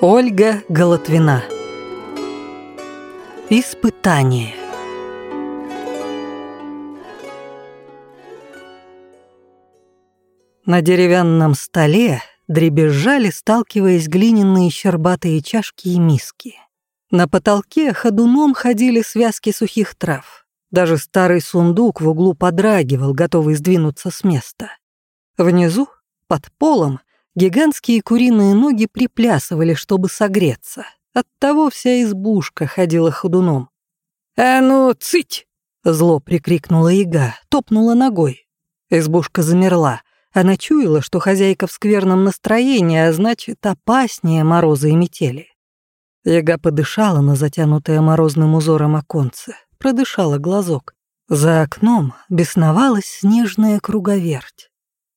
Ольга Голотвина Испытание На деревянном столе дребезжали, сталкиваясь глиняные щербатые чашки и миски. На потолке ходуном ходили связки сухих трав. Даже старый сундук в углу подрагивал, готовый сдвинуться с места. Внизу, под полом, гигантские куриные ноги приплясывали, чтобы согреться. Оттого вся избушка ходила ходуном. «А ну, цыть!» — зло прикрикнула яга, топнула ногой. Избушка замерла. Она чуяла, что хозяйка в скверном настроении, а значит, опаснее мороза и метели. Яга подышала на затянутое морозным узором оконце, продышала глазок. За окном бесновалась снежная круговерть.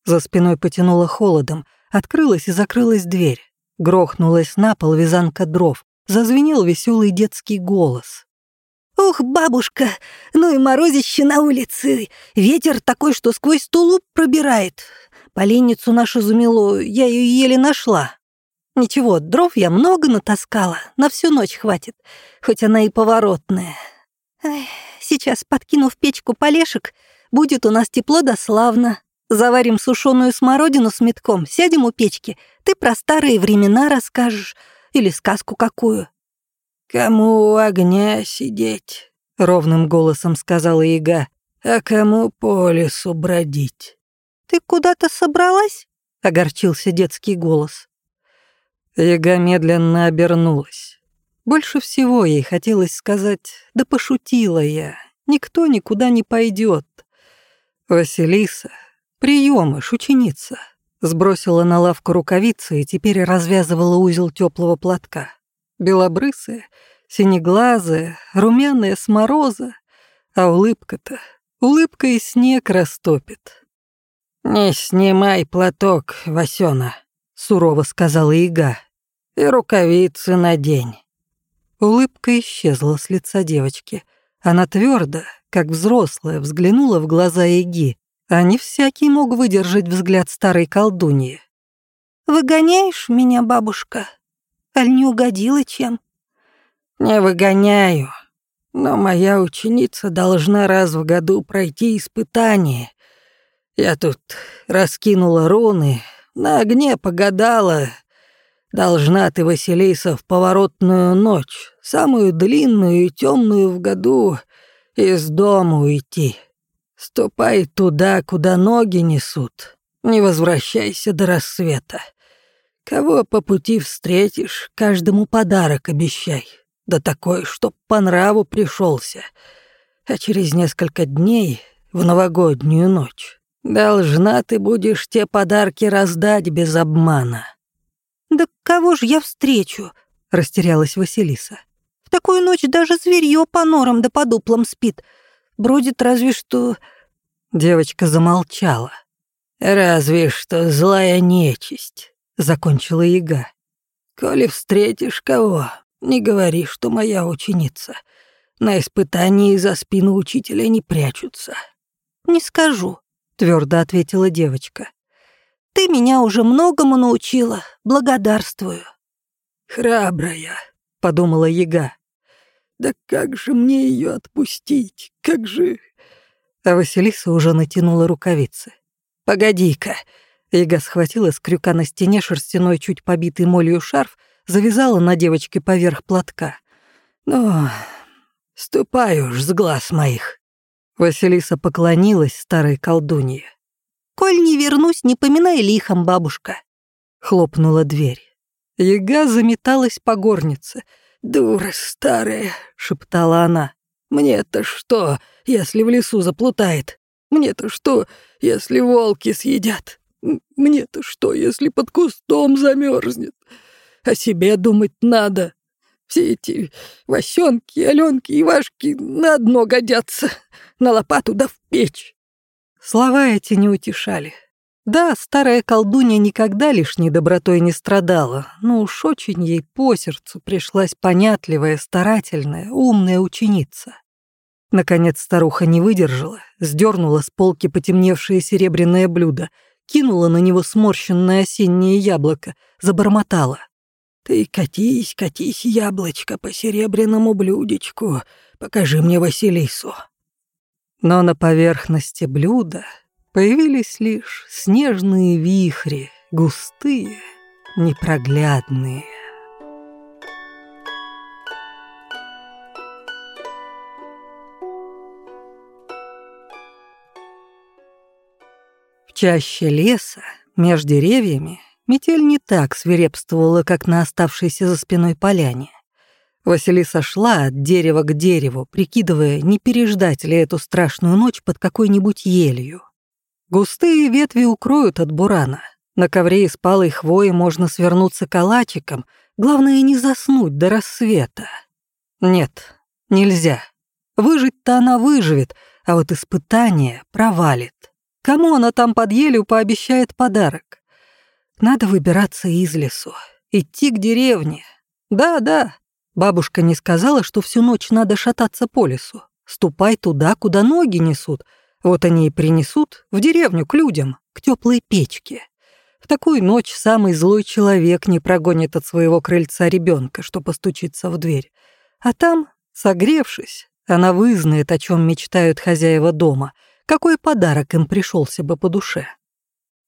За спиной потянуло холодом, открылась и закрылась дверь. Грохнулась на пол вязанка дров, зазвенел веселый детский голос. «Ух, бабушка, ну и морозище на улице. Ветер такой, что сквозь тулуп пробирает. Поленницу нашу замело, я ее еле нашла. Ничего, дров я много натаскала, на всю ночь хватит, хоть она и поворотная. Эх, сейчас, подкину в печку полешек, будет у нас тепло да славно. Заварим сушеную смородину с метком, сядем у печки. Ты про старые времена расскажешь или сказку какую. «Кому у огня сидеть?» — ровным голосом сказала Ига. «А кому по лесу бродить?» «Ты куда-то собралась?» — огорчился детский голос. Яга медленно обернулась. Больше всего ей хотелось сказать «Да пошутила я, никто никуда не пойдет. Василиса, приемыш, ученица, сбросила на лавку рукавицы и теперь развязывала узел теплого платка. Белобрысая, синеглазая, румяная с мороза, а улыбка-то, улыбка и снег растопит. «Не снимай платок, Васёна», — сурово сказала Ига, — «и рукавицы надень». Улыбка исчезла с лица девочки. Она твердо, как взрослая, взглянула в глаза Иги, а не всякий мог выдержать взгляд старой колдуньи. «Выгоняешь меня, бабушка? Аль не угодила чем?» «Не выгоняю, но моя ученица должна раз в году пройти испытание. Я тут раскинула руны, на огне погадала. Должна ты, Василиса, в поворотную ночь, самую длинную и темную в году, из дома уйти. Ступай туда, куда ноги несут. Не возвращайся до рассвета. Кого по пути встретишь, каждому подарок обещай да такой, чтоб по нраву пришелся. А через несколько дней, в новогоднюю ночь, должна ты будешь те подарки раздать без обмана». «Да кого ж я встречу?» — растерялась Василиса. «В такую ночь даже зверье по норам да по дуплам спит. Бродит разве что...» Девочка замолчала. «Разве что злая нечисть», — закончила яга. «Коли встретишь кого, не говори, что моя ученица. На испытании за спину учителя не прячутся». «Не скажу», — твердо ответила девочка. «Ты меня уже многому научила, благодарствую». «Храбрая», — подумала яга. «Да как же мне ее отпустить? Как же...» А Василиса уже натянула рукавицы. «Погоди-ка». Яга схватила с крюка на стене шерстяной, чуть побитый молью шарф завязала на девочке поверх платка. «Ну, ступай уж с глаз моих». Василиса поклонилась старой колдунье. «Коль не вернусь, не поминай лихом, бабушка». Хлопнула дверь. Яга заметалась по горнице. «Дура старая», — шептала она. «Мне-то что, если в лесу заплутает? Мне-то что, если волки съедят? Мне-то что, если под кустом замерзнет? О себе думать надо. Все эти Васёнки, Алёнки и Вашки на одно годятся. На лопату да в печь. Слова эти не утешали. Да, старая колдунья никогда лишней добротой не страдала, но уж очень ей по сердцу пришлась понятливая, старательная, умная ученица. Наконец старуха не выдержала, сдернула с полки потемневшее серебряное блюдо, кинула на него сморщенное осеннее яблоко, забормотала. Ты катись, катись, яблочко, по серебряному блюдечку. Покажи мне Василису». Но на поверхности блюда появились лишь снежные вихри, густые, непроглядные. В чаще леса, между деревьями, метель не так свирепствовала, как на оставшейся за спиной поляне. Василиса шла от дерева к дереву, прикидывая, не переждать ли эту страшную ночь под какой-нибудь елью. Густые ветви укроют от бурана. На ковре из палой хвои можно свернуться калачиком, главное не заснуть до рассвета. Нет, нельзя. Выжить-то она выживет, а вот испытание провалит. Кому она там под елью пообещает подарок? Надо выбираться из лесу, идти к деревне. Да-да, бабушка не сказала, что всю ночь надо шататься по лесу. Ступай туда, куда ноги несут. Вот они и принесут в деревню к людям, к теплой печке. В такую ночь самый злой человек не прогонит от своего крыльца ребенка, что постучится в дверь. А там, согревшись, она вызнает, о чем мечтают хозяева дома — какой подарок им пришелся бы по душе.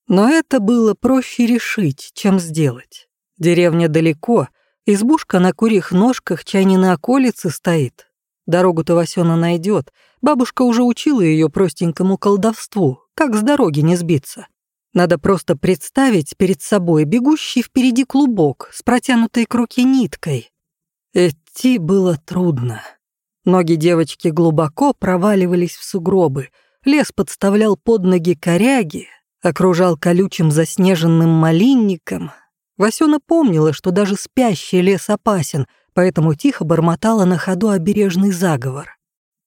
Но это было проще решить, чем сделать. Деревня далеко, избушка на курьих ножках чай не на околице стоит. Дорогу-то Васёна найдет. Бабушка уже учила ее простенькому колдовству, как с дороги не сбиться. Надо просто представить перед собой бегущий впереди клубок с протянутой к руке ниткой. Идти было трудно. Ноги девочки глубоко проваливались в сугробы — Лес подставлял под ноги коряги, окружал колючим заснеженным малинником. Васёна помнила, что даже спящий лес опасен, поэтому тихо бормотала на ходу обережный заговор.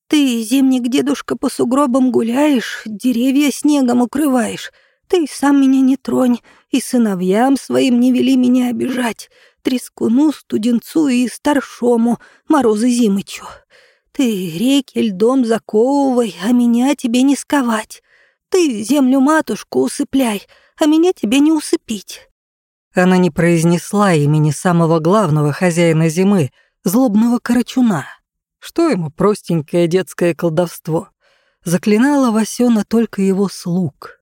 «Ты, зимник дедушка, по сугробам гуляешь, деревья снегом укрываешь. Ты сам меня не тронь, и сыновьям своим не вели меня обижать, трескуну, студенцу и старшому, Морозы Зимычу. Ты реки льдом заковывай, а меня тебе не сковать. Ты землю-матушку усыпляй, а меня тебе не усыпить». Она не произнесла имени самого главного хозяина зимы, злобного карачуна. Что ему простенькое детское колдовство? Заклинала Васёна только его слуг.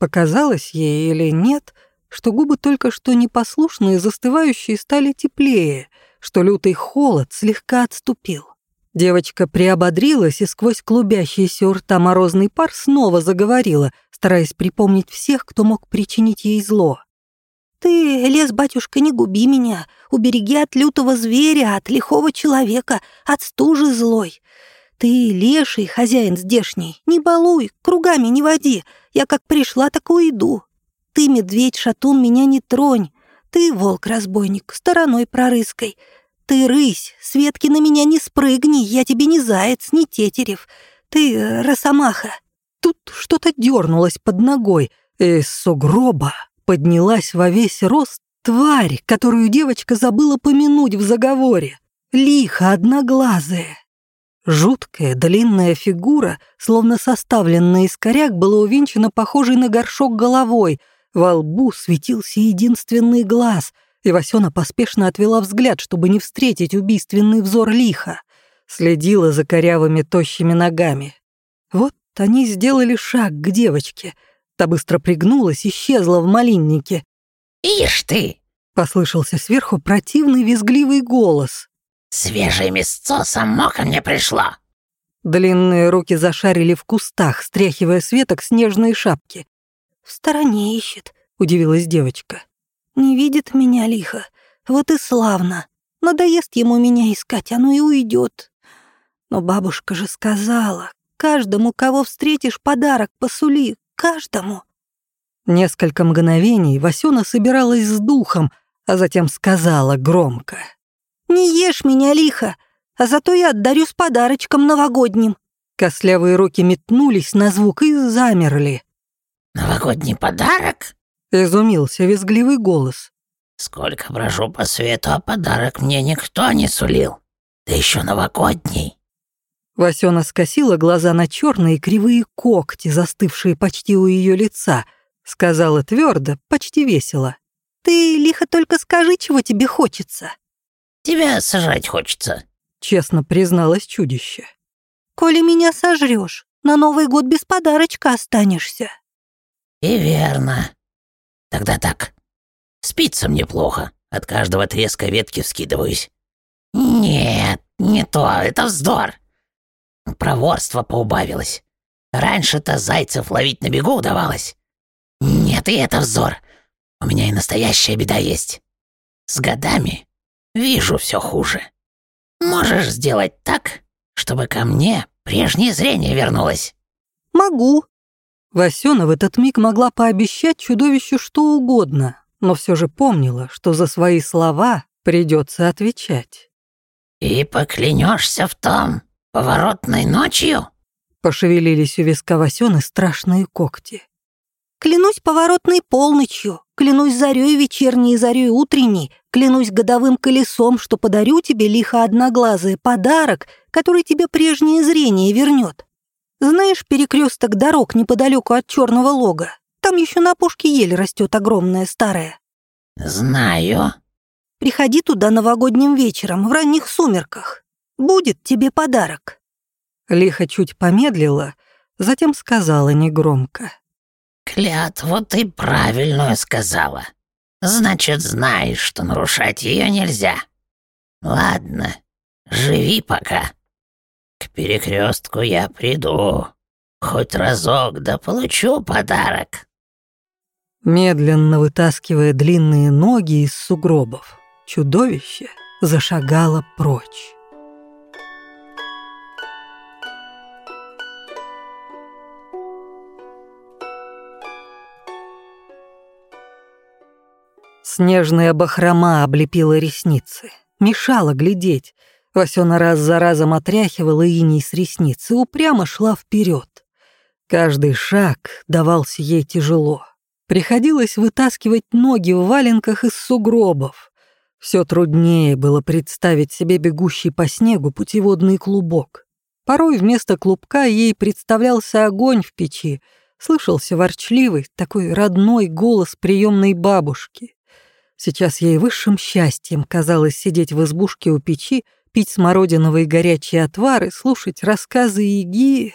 Показалось ей или нет, что губы только что непослушные, застывающие, стали теплее, что лютый холод слегка отступил. Девочка приободрилась и сквозь клубящийся у рта морозный пар снова заговорила, стараясь припомнить всех, кто мог причинить ей зло. «Ты, лес, батюшка, не губи меня, убереги от лютого зверя, от лихого человека, от стужи злой. Ты, леший, хозяин здешний, не балуй, кругами не води, я как пришла, так уйду. Ты, медведь-шатун, меня не тронь, ты, волк-разбойник, стороной прорыскай, ты рысь, Светки на меня не спрыгни, я тебе не заяц, не тетерев. Ты э, росомаха». Тут что-то дернулось под ногой, из сугроба поднялась во весь рост тварь, которую девочка забыла помянуть в заговоре. Лихо одноглазая. Жуткая длинная фигура, словно составленная из коряк, была увенчана похожей на горшок головой. Во лбу светился единственный глаз — и Васёна поспешно отвела взгляд, чтобы не встретить убийственный взор лиха. Следила за корявыми тощими ногами. Вот они сделали шаг к девочке. Та быстро пригнулась, исчезла в малиннике. «Ишь ты!» — послышался сверху противный визгливый голос. «Свежее мясцо само ко мне пришло!» Длинные руки зашарили в кустах, стряхивая с веток снежные шапки. «В стороне ищет», — удивилась девочка. Не видит меня лихо. Вот и славно. Надоест ему меня искать, оно и уйдет. Но бабушка же сказала, каждому, кого встретишь, подарок посули, каждому. Несколько мгновений Васёна собиралась с духом, а затем сказала громко. «Не ешь меня, лихо, а зато я отдарю с подарочком новогодним». Кослявые руки метнулись на звук и замерли. «Новогодний подарок?» Изумился визгливый голос. «Сколько брожу по свету, а подарок мне никто не сулил. Да еще новогодний». Васёна скосила глаза на черные кривые когти, застывшие почти у ее лица, сказала твердо, почти весело. Ты, лихо, только скажи, чего тебе хочется. Тебя сажать хочется. Честно призналось чудище. Коли меня сожрешь, на Новый год без подарочка останешься. И верно. Тогда так. Спится мне плохо. От каждого треска ветки вскидываюсь. Нет, не то, это вздор. Проворство поубавилось. Раньше-то зайцев ловить на бегу удавалось. Нет, и это вздор. У меня и настоящая беда есть. С годами вижу все хуже. Можешь сделать так, чтобы ко мне прежнее зрение вернулось? Могу. Васёна в этот миг могла пообещать чудовищу что угодно, но все же помнила, что за свои слова придется отвечать. И поклянешься в том поворотной ночью? Пошевелились у виска Васёны страшные когти. Клянусь поворотной полночью, клянусь зарей вечерней и зарей утренней, клянусь годовым колесом, что подарю тебе, лихо одноглазый, подарок, который тебе прежнее зрение вернет. Знаешь перекресток дорог неподалеку от черного лога? Там еще на пушке ель растет огромная старая. Знаю. Приходи туда новогодним вечером, в ранних сумерках. Будет тебе подарок. Лихо чуть помедлила, затем сказала негромко. Клятву ты правильную сказала. Значит, знаешь, что нарушать ее нельзя. Ладно, живи пока. К перекрестку я приду. Хоть разок да получу подарок. Медленно вытаскивая длинные ноги из сугробов, чудовище зашагало прочь. Снежная бахрома облепила ресницы, мешала глядеть. Васёна раз за разом отряхивала иней с ресниц и упрямо шла вперед. Каждый шаг давался ей тяжело. Приходилось вытаскивать ноги в валенках из сугробов. Все труднее было представить себе бегущий по снегу путеводный клубок. Порой вместо клубка ей представлялся огонь в печи, слышался ворчливый, такой родной голос приемной бабушки. Сейчас ей высшим счастьем казалось сидеть в избушке у печи, пить смородиновые горячие отвары, слушать рассказы Иги.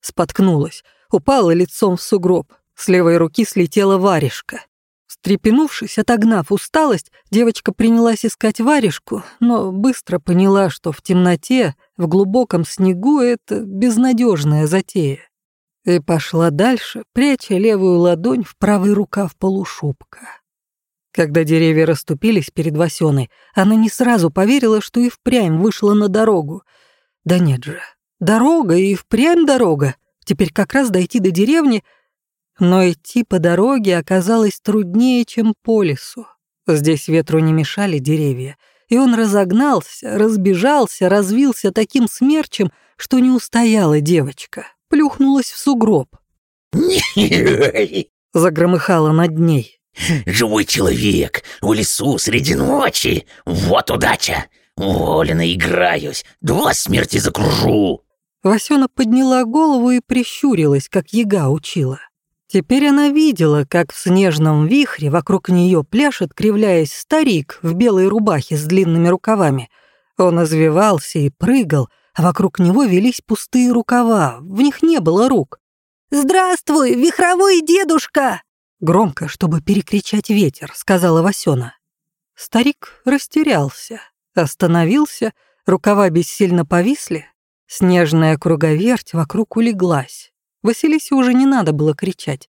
Споткнулась, упала лицом в сугроб, с левой руки слетела варежка. Встрепенувшись, отогнав усталость, девочка принялась искать варежку, но быстро поняла, что в темноте, в глубоком снегу это безнадежная затея. И пошла дальше, пряча левую ладонь в правый рукав полушубка. Когда деревья расступились перед Васёной, она не сразу поверила, что и впрямь вышла на дорогу. Да нет же, дорога и впрямь дорога. Теперь как раз дойти до деревни, но идти по дороге оказалось труднее, чем по лесу. Здесь ветру не мешали деревья, и он разогнался, разбежался, развился таким смерчем, что не устояла девочка, плюхнулась в сугроб. Загромыхала над ней. Живой человек в лесу среди ночи. Вот удача. Волено играюсь, два смерти закружу. Васёна подняла голову и прищурилась, как яга учила. Теперь она видела, как в снежном вихре вокруг нее пляшет, кривляясь, старик в белой рубахе с длинными рукавами. Он извивался и прыгал, а вокруг него велись пустые рукава, в них не было рук. «Здравствуй, вихровой дедушка!» Громко, чтобы перекричать ветер, сказала Васёна. Старик растерялся, остановился, рукава бессильно повисли, снежная круговерть вокруг улеглась. Василисе уже не надо было кричать.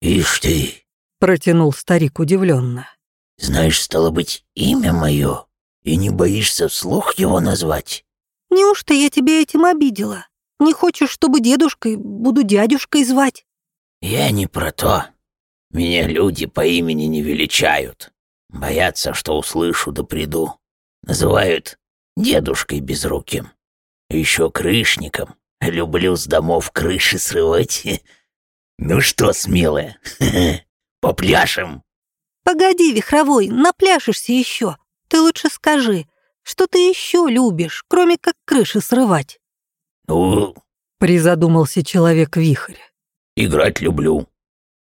«Ишь ты!» — протянул старик удивленно. «Знаешь, стало быть, имя мое, и не боишься вслух его назвать?» «Неужто я тебя этим обидела? Не хочешь, чтобы дедушкой буду дядюшкой звать?» «Я не про то. Меня люди по имени не величают. Боятся, что услышу да приду. Называют дедушкой безруким. Еще крышником. Люблю с домов крыши срывать. Ну что, смелая, попляшем? Погоди, Вихровой, напляшешься еще. Ты лучше скажи, что ты еще любишь, кроме как крыши срывать? Ну, призадумался человек-вихрь. Играть люблю,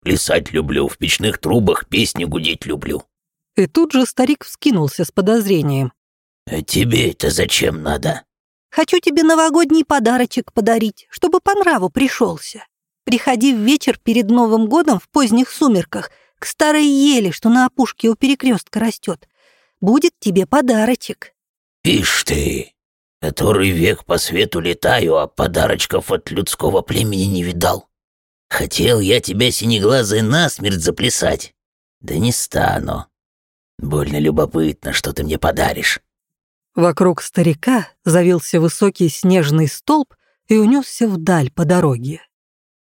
Плясать люблю, в печных трубах песни гудеть люблю. И тут же старик вскинулся с подозрением. «А тебе это зачем надо?» «Хочу тебе новогодний подарочек подарить, чтобы по нраву пришелся. Приходи в вечер перед Новым годом в поздних сумерках к старой еле, что на опушке у перекрестка растет. Будет тебе подарочек». «Ишь ты, который век по свету летаю, а подарочков от людского племени не видал. Хотел я тебя, синеглазый, насмерть заплясать. Да не стану. Больно любопытно, что ты мне подаришь». Вокруг старика завился высокий снежный столб и унесся вдаль по дороге.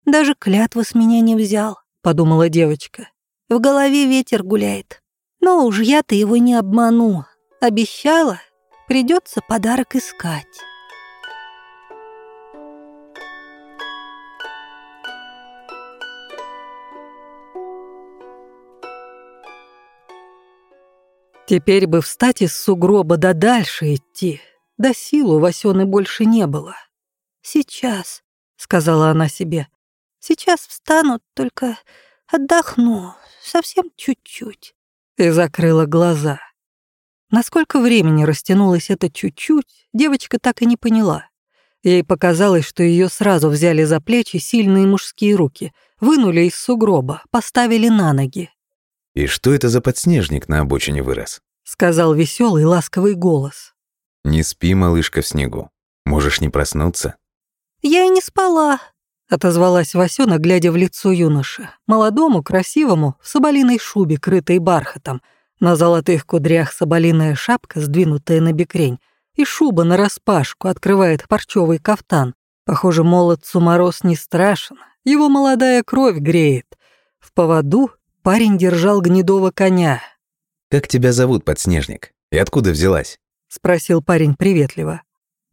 «Даже клятву с меня не взял», — подумала девочка. «В голове ветер гуляет. Но уж я-то его не обману. Обещала, придется подарок искать». Теперь бы встать из сугроба да дальше идти. Да силу Васёны больше не было. «Сейчас», — сказала она себе. «Сейчас встану, только отдохну, совсем чуть-чуть». И закрыла глаза. Насколько времени растянулось это чуть-чуть, девочка так и не поняла. Ей показалось, что ее сразу взяли за плечи сильные мужские руки, вынули из сугроба, поставили на ноги. «И что это за подснежник на обочине вырос?» — сказал веселый ласковый голос. «Не спи, малышка, в снегу. Можешь не проснуться». «Я и не спала», — отозвалась Васёна, глядя в лицо юноши. Молодому, красивому, в соболиной шубе, крытой бархатом. На золотых кудрях соболиная шапка, сдвинутая на бекрень, и шуба нараспашку открывает парчевый кафтан. Похоже, молодцу мороз не страшен, его молодая кровь греет. В поводу Парень держал гнедого коня. «Как тебя зовут, подснежник? И откуда взялась?» — спросил парень приветливо.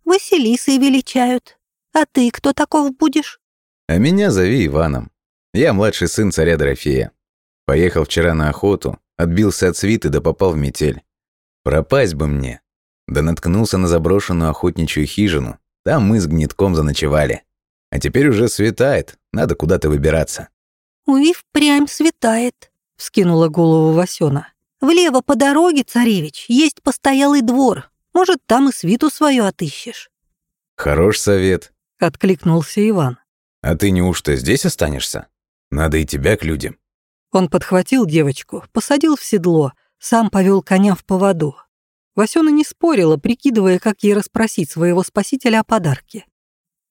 «Василисой величают. А ты кто таков будешь?» «А меня зови Иваном. Я младший сын царя Дорофея. Поехал вчера на охоту, отбился от свиты да попал в метель. Пропасть бы мне. Да наткнулся на заброшенную охотничью хижину. Там мы с гнетком заночевали. А теперь уже светает, надо куда-то выбираться. «Уй, впрямь светает», — вскинула голову Васёна. «Влево по дороге, царевич, есть постоялый двор. Может, там и свиту свою отыщешь». «Хорош совет», — откликнулся Иван. «А ты неужто здесь останешься? Надо и тебя к людям». Он подхватил девочку, посадил в седло, сам повел коня в поводу. Васёна не спорила, прикидывая, как ей расспросить своего спасителя о подарке.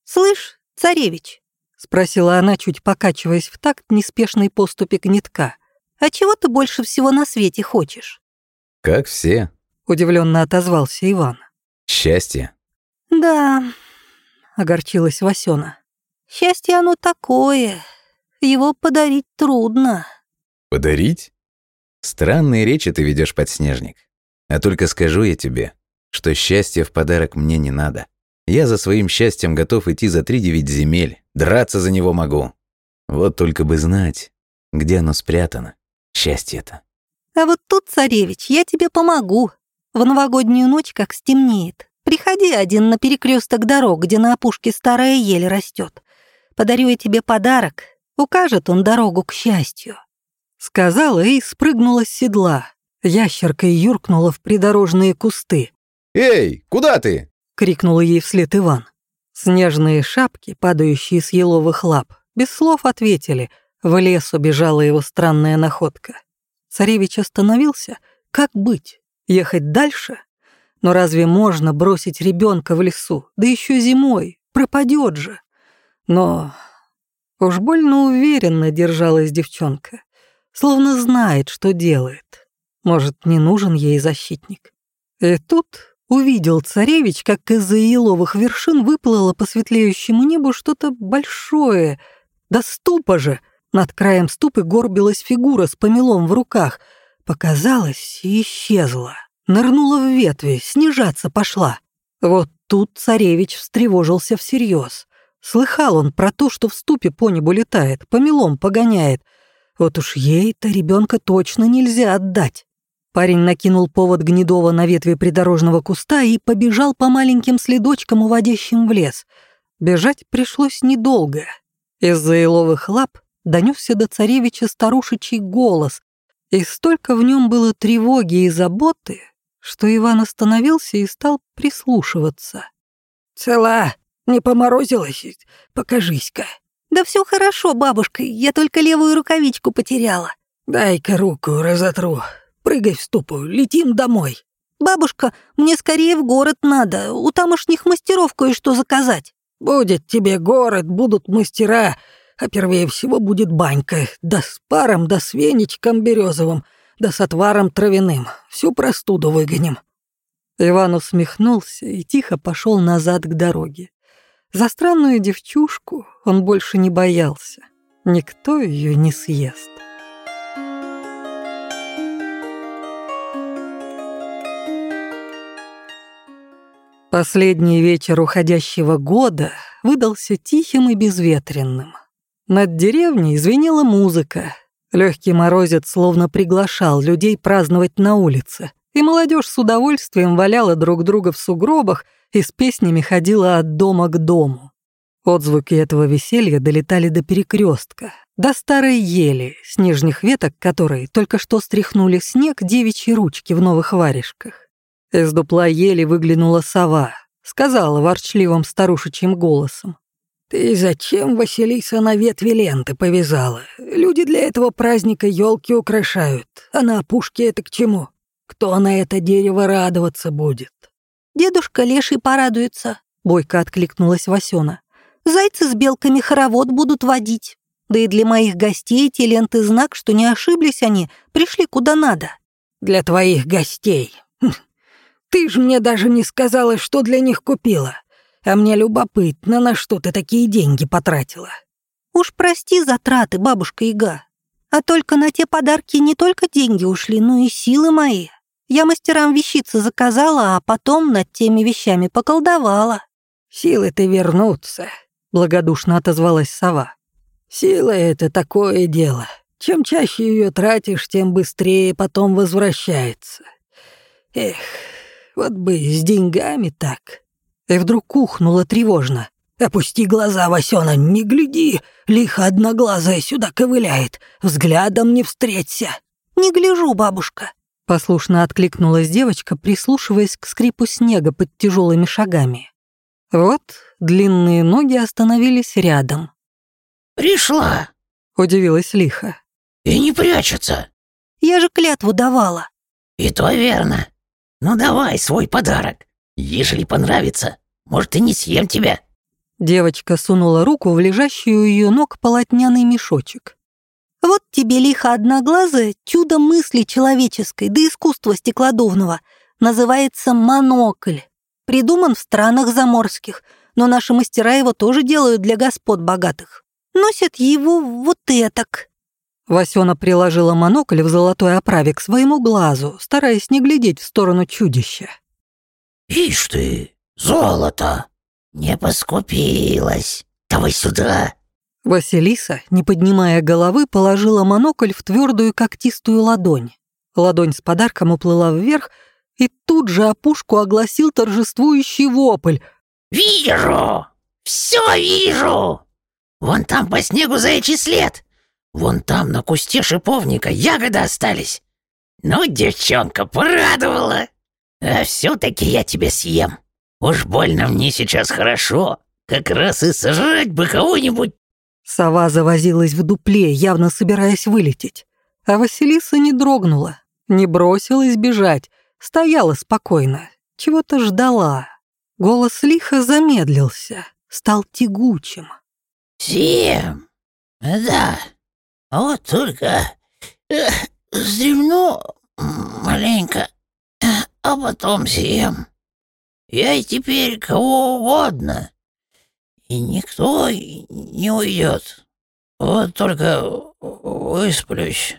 «Слышь, царевич, — спросила она, чуть покачиваясь в такт неспешной поступи гнетка. «А чего ты больше всего на свете хочешь?» «Как все», — удивленно отозвался Иван. «Счастье». «Да», — огорчилась Васёна. «Счастье оно такое. Его подарить трудно». «Подарить? Странные речи ты ведешь, подснежник. А только скажу я тебе, что счастье в подарок мне не надо. Я за своим счастьем готов идти за три девять земель, драться за него могу. Вот только бы знать, где оно спрятано, счастье это. А вот тут, царевич, я тебе помогу. В новогоднюю ночь, как стемнеет, приходи один на перекресток дорог, где на опушке старая ель растет. Подарю я тебе подарок, укажет он дорогу к счастью. Сказала и спрыгнула с седла. Ящеркой юркнула в придорожные кусты. «Эй, куда ты?» крикнул ей вслед Иван. Снежные шапки, падающие с еловых лап, без слов ответили. В лес убежала его странная находка. Царевич остановился. Как быть? Ехать дальше? Но разве можно бросить ребенка в лесу? Да еще зимой. Пропадет же. Но уж больно уверенно держалась девчонка. Словно знает, что делает. Может, не нужен ей защитник. И тут Увидел царевич, как из-за еловых вершин выплыло по светлеющему небу что-то большое. Да ступа же! Над краем ступы горбилась фигура с помелом в руках. Показалась и исчезла. Нырнула в ветви, снижаться пошла. Вот тут царевич встревожился всерьез. Слыхал он про то, что в ступе по небу летает, помелом погоняет. Вот уж ей-то ребенка точно нельзя отдать. Парень накинул повод гнедого на ветви придорожного куста и побежал по маленьким следочкам, уводящим в лес. Бежать пришлось недолго. Из-за еловых лап донесся до царевича старушечий голос. И столько в нем было тревоги и заботы, что Иван остановился и стал прислушиваться. «Цела, не поморозилась? Покажись-ка». «Да все хорошо, бабушка, я только левую рукавичку потеряла». «Дай-ка руку разотру. Прыгай в ступу, летим домой». «Бабушка, мне скорее в город надо, у тамошних мастеров кое-что заказать». «Будет тебе город, будут мастера, а первее всего будет банька, да с паром, да с веничком березовым, да с отваром травяным. Всю простуду выгоним». Иван усмехнулся и тихо пошел назад к дороге. За странную девчушку он больше не боялся. Никто ее не съест. Последний вечер уходящего года выдался тихим и безветренным. Над деревней звенела музыка. Легкий морозец словно приглашал людей праздновать на улице, и молодежь с удовольствием валяла друг друга в сугробах и с песнями ходила от дома к дому. Отзвуки этого веселья долетали до перекрестка, до старой ели, с нижних веток которой только что стряхнули снег девичьи ручки в новых варежках. Из дупла ели выглянула сова, сказала ворчливым старушечьим голосом. «Ты зачем, Василиса, на ветви ленты повязала? Люди для этого праздника елки украшают, а на опушке это к чему? Кто на это дерево радоваться будет?» «Дедушка леший порадуется», — бойко откликнулась Васёна. «Зайцы с белками хоровод будут водить. Да и для моих гостей эти ленты знак, что не ошиблись они, пришли куда надо». «Для твоих гостей. Ты ж мне даже не сказала, что для них купила. А мне любопытно, на что ты такие деньги потратила. Уж прости затраты, бабушка Ига. А только на те подарки не только деньги ушли, но и силы мои. Я мастерам вещицы заказала, а потом над теми вещами поколдовала. Силы-то вернутся, благодушно отозвалась сова. Сила — это такое дело. Чем чаще ее тратишь, тем быстрее потом возвращается. Эх, вот бы с деньгами так. И вдруг ухнула тревожно. «Опусти глаза, Васёна, не гляди! Лихо одноглазая сюда ковыляет. Взглядом не встреться!» «Не гляжу, бабушка!» Послушно откликнулась девочка, прислушиваясь к скрипу снега под тяжелыми шагами. Вот длинные ноги остановились рядом. «Пришла!» — удивилась лихо. «И не прячется!» «Я же клятву давала!» «И то верно!» «Ну давай свой подарок. Ежели понравится, может, и не съем тебя». Девочка сунула руку в лежащий у ее ног полотняный мешочек. «Вот тебе лихо одноглазое чудо мысли человеческой да искусства стеклодувного. Называется монокль. Придуман в странах заморских, но наши мастера его тоже делают для господ богатых. Носят его вот этак». Васёна приложила монокль в золотой оправе к своему глазу, стараясь не глядеть в сторону чудища. «Ишь ты, золото! Не поскупилась! Давай сюда!» Василиса, не поднимая головы, положила монокль в твердую когтистую ладонь. Ладонь с подарком уплыла вверх, и тут же опушку огласил торжествующий вопль. «Вижу! Все вижу! Вон там по снегу заячий след! Вон там на кусте шиповника ягоды остались. Ну, девчонка, порадовала. А все-таки я тебя съем. Уж больно мне сейчас хорошо. Как раз и сожрать бы кого-нибудь. Сова завозилась в дупле, явно собираясь вылететь. А Василиса не дрогнула, не бросилась бежать, стояла спокойно, чего-то ждала. Голос лихо замедлился, стал тягучим. «Съем, да, а вот только э, вздремну маленько, а потом съем. Я и теперь кого угодно, и никто не уйдет. Вот только высплюсь».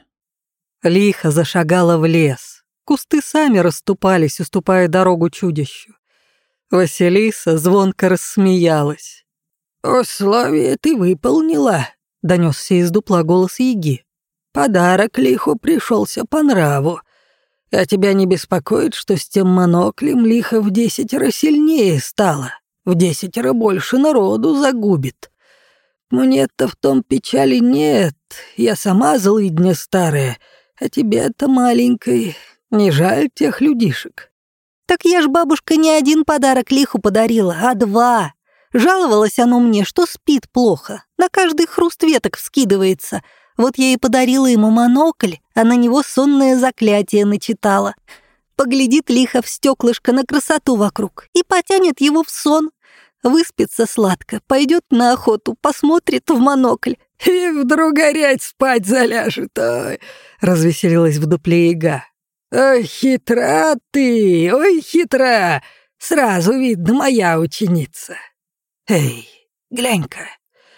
Лихо зашагала в лес. Кусты сами расступались, уступая дорогу чудищу. Василиса звонко рассмеялась. «Условие ты выполнила», — донесся из дупла голос Яги. «Подарок лиху пришелся по нраву. А тебя не беспокоит, что с тем моноклем лихо в десятеро сильнее стало, в десятеро больше народу загубит? Мне-то в том печали нет, я сама злыдня старая, А тебе-то маленькой не жаль тех людишек. Так я ж, бабушка, не один подарок лиху подарила, а два. Жаловалась оно мне, что спит плохо, на каждый хруст веток вскидывается. Вот я и подарила ему монокль, а на него сонное заклятие начитала. Поглядит лихо в стеклышко на красоту вокруг и потянет его в сон. Выспится сладко, пойдет на охоту, посмотрит в монокль. И вдруг горять спать заляжет, ой, развеселилась в дупле яга. Ой, хитра ты, ой, хитра, сразу видно моя ученица. Эй, глянь-ка,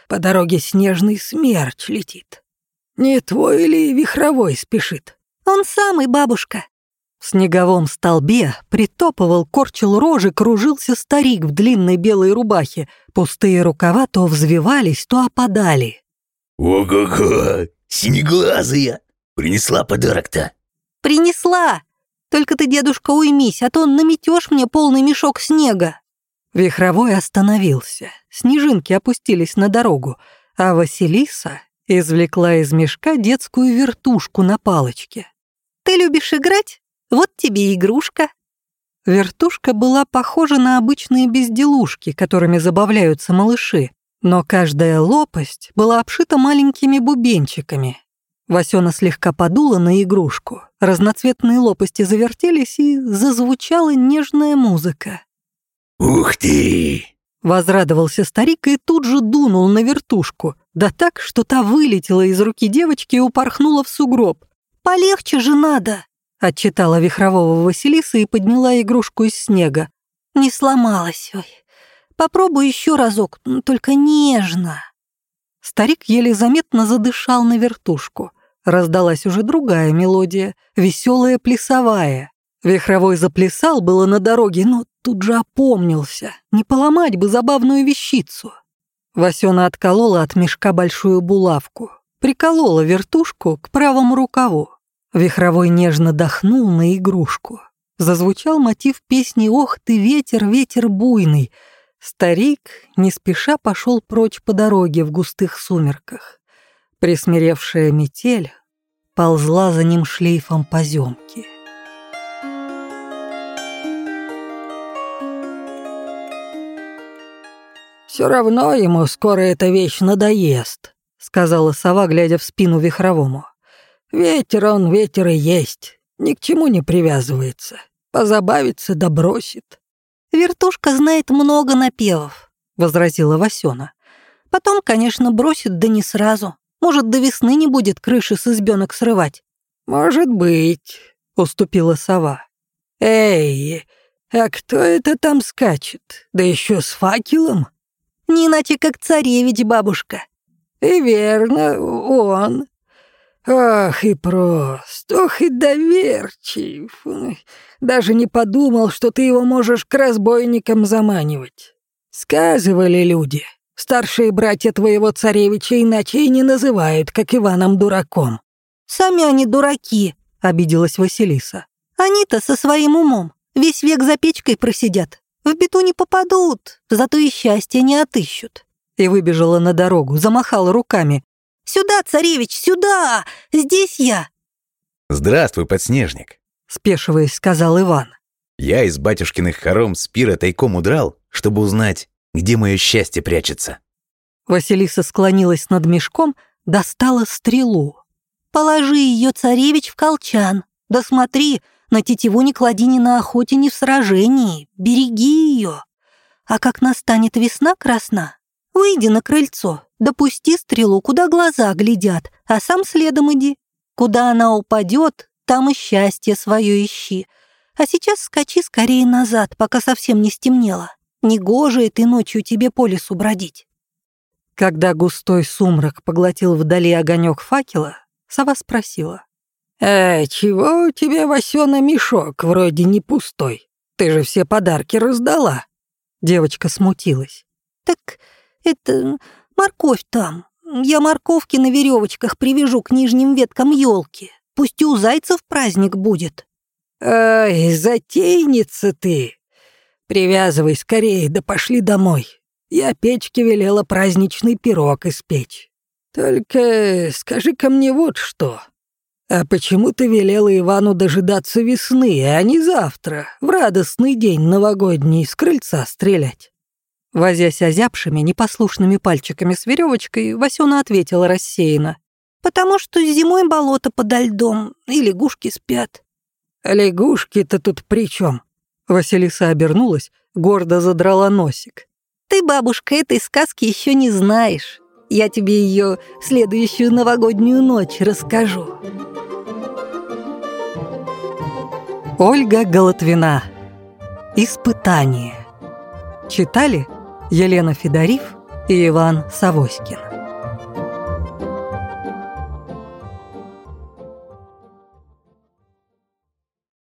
по дороге снежный смерч летит. Не твой ли вихровой спешит? Он самый, бабушка. В снеговом столбе притопывал, корчил рожи, кружился старик в длинной белой рубахе. Пустые рукава то взвивались, то опадали. «Ого-го! Синеглазая! Принесла подарок-то!» Принесла! Только ты, дедушка, уймись, а то наметешь мне полный мешок снега. Вихровой остановился. Снежинки опустились на дорогу, а Василиса извлекла из мешка детскую вертушку на палочке. Ты любишь играть? Вот тебе игрушка». Вертушка была похожа на обычные безделушки, которыми забавляются малыши, но каждая лопасть была обшита маленькими бубенчиками. Васёна слегка подула на игрушку, разноцветные лопасти завертелись, и зазвучала нежная музыка. «Ух ты!» — возрадовался старик и тут же дунул на вертушку, да так, что та вылетела из руки девочки и упорхнула в сугроб. «Полегче же надо!» Отчитала вихрового Василиса и подняла игрушку из снега. «Не сломалась, ой. Попробуй еще разок, только нежно». Старик еле заметно задышал на вертушку. Раздалась уже другая мелодия, веселая плясовая. Вихровой заплясал было на дороге, но тут же опомнился. Не поломать бы забавную вещицу. Васёна отколола от мешка большую булавку, приколола вертушку к правому рукаву. Вихровой нежно дохнул на игрушку. Зазвучал мотив песни «Ох ты, ветер, ветер буйный». Старик не спеша пошел прочь по дороге в густых сумерках. Присмиревшая метель ползла за ним шлейфом поземки. «Все равно ему скоро эта вещь надоест», — сказала сова, глядя в спину Вихровому. Ветер он, ветер и есть, ни к чему не привязывается. Позабавится да бросит. «Вертушка знает много напевов», — возразила Васёна. «Потом, конечно, бросит, да не сразу. Может, до весны не будет крыши с избёнок срывать». «Может быть», — уступила сова. «Эй, а кто это там скачет? Да еще с факелом?» «Не иначе, как царевич, бабушка». «И верно, он. Ох и прост, ох и доверчив. Даже не подумал, что ты его можешь к разбойникам заманивать. Сказывали люди. Старшие братья твоего царевича иначе и не называют, как Иваном дураком. Сами они дураки, обиделась Василиса. Они-то со своим умом весь век за печкой просидят. В беду не попадут, зато и счастья не отыщут. И выбежала на дорогу, замахала руками. «Сюда, царевич, сюда! Здесь я!» «Здравствуй, подснежник!» Спешиваясь, сказал Иван. «Я из батюшкиных хором Спира тайком удрал, чтобы узнать, где мое счастье прячется». Василиса склонилась над мешком, достала стрелу. «Положи ее, царевич, в колчан. Да смотри, на тетиву не клади ни на охоте, ни в сражении. Береги ее. А как настанет весна красна, выйди на крыльцо, Допусти стрелу, куда глаза глядят, а сам следом иди. Куда она упадет, там и счастье свое ищи. А сейчас скачи скорее назад, пока совсем не стемнело. Негоже этой ночью тебе по лесу бродить». Когда густой сумрак поглотил вдали огонек факела, сова спросила. «Э, чего у тебя, Васёна, мешок вроде не пустой? Ты же все подарки раздала». Девочка смутилась. «Так это Морковь там. Я морковки на веревочках привяжу к нижним веткам елки. Пусть и у зайцев праздник будет». «Ай, затейница ты! Привязывай скорее, да пошли домой. Я печке велела праздничный пирог испечь. Только скажи ко мне вот что. «А почему ты велела Ивану дожидаться весны, а не завтра, в радостный день новогодний, с крыльца стрелять?» Возясь озябшими, непослушными пальчиками с веревочкой, Васюна ответила рассеянно. «Потому что зимой болото подо льдом, и лягушки спят». «Лягушки-то тут при чем? Василиса обернулась, гордо задрала носик. «Ты, бабушка, этой сказки еще не знаешь. Я тебе ее следующую новогоднюю ночь расскажу». Ольга Голотвина. Испытание. Читали Елена Федорив и Иван Савоськин.